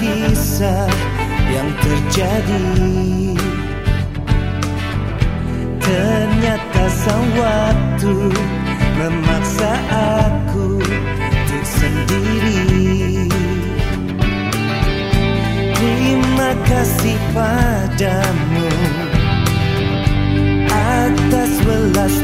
kisah yang terjadi. Ternyata sang waktu memaksa aku untuk sendiri. Terima kasih padamu atas welas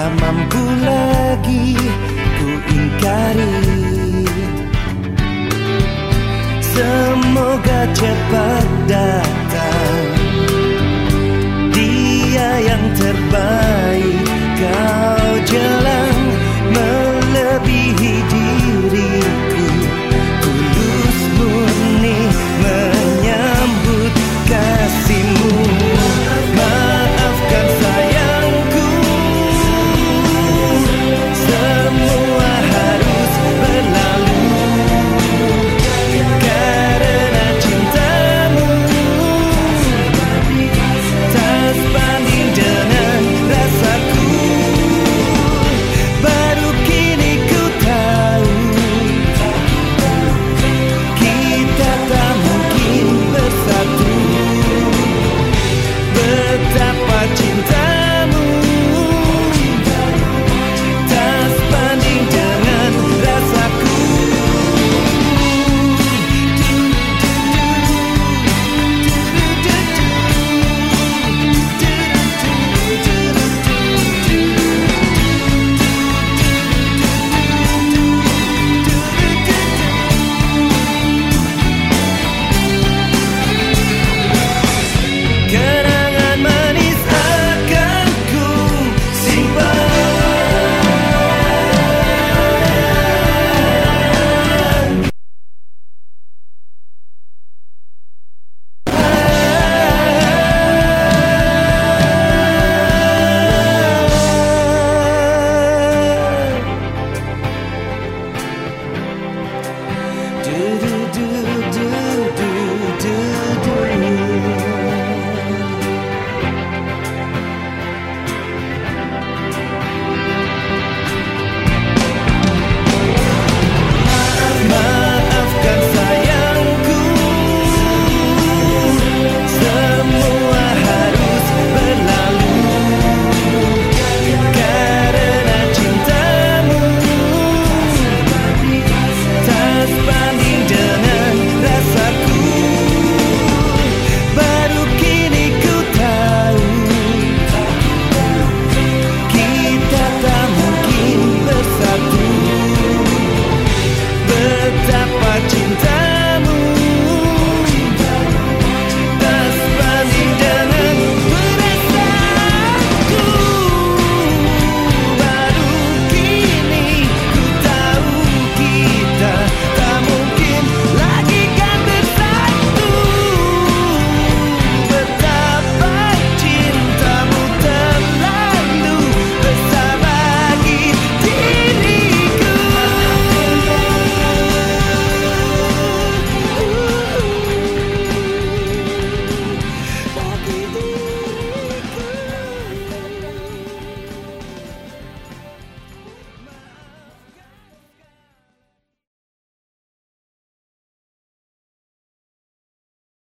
Tak mampu lagi Ku ingkari. Semoga cepat datang. Dia yang terbaik